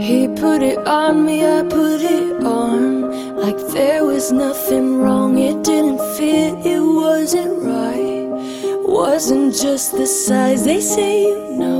He put it on me, I put it on. Like there was nothing wrong, it didn't fit, it wasn't right. Wasn't just the size, they say you know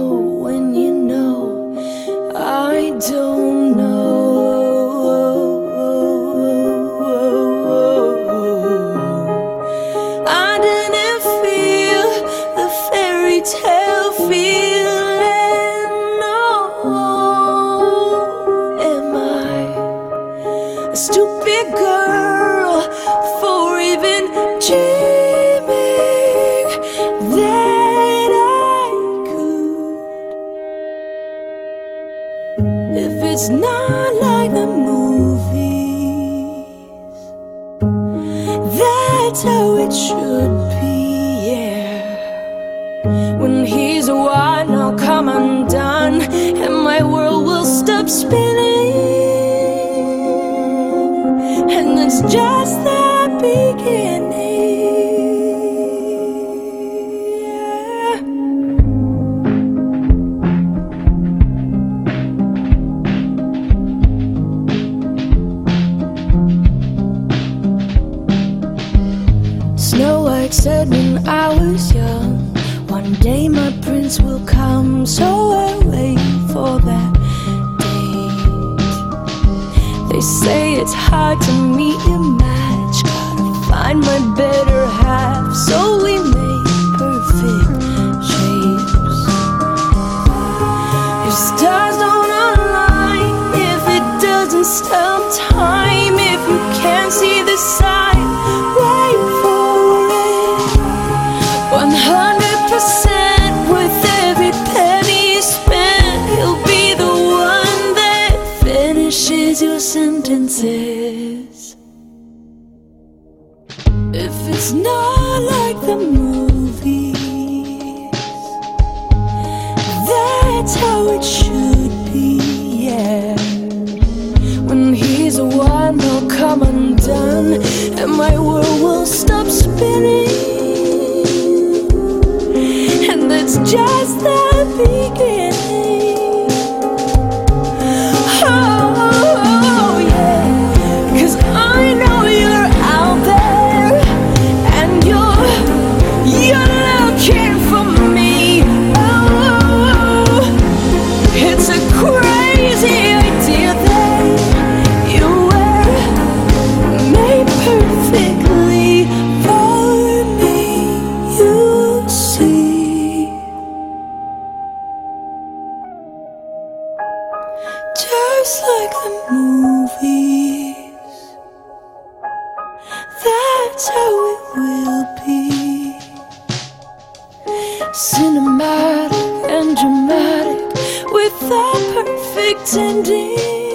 If it's not like the movies. That's how it should be, yeah. When he's a one, I'll come undone, and my world will stop spinning. Snow White said when I was young, one day my prince will come. So I wait for that date. They say it's hard to meet your match, gotta find my better half. So we make perfect shapes. If stars don't align, if it doesn't stop finishes your sentences. If it's not like the movies. That's how it should be, yeah. When he's a one, I'll come undone, and my world will stop spinning. And that's just the beginning. Cinematic and dramatic with a perfect ending.